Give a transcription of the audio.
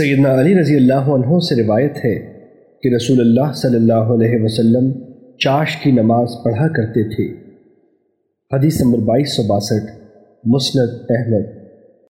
سیدنا علی رضی اللہ عنہ سے روایت ہے کہ رسول اللہ صلی اللہ علیہ وسلم چاش کی نماز پڑھا کرتے تھے۔ حدیث نمبر بائیس سو باسٹھ، مسند احمد۔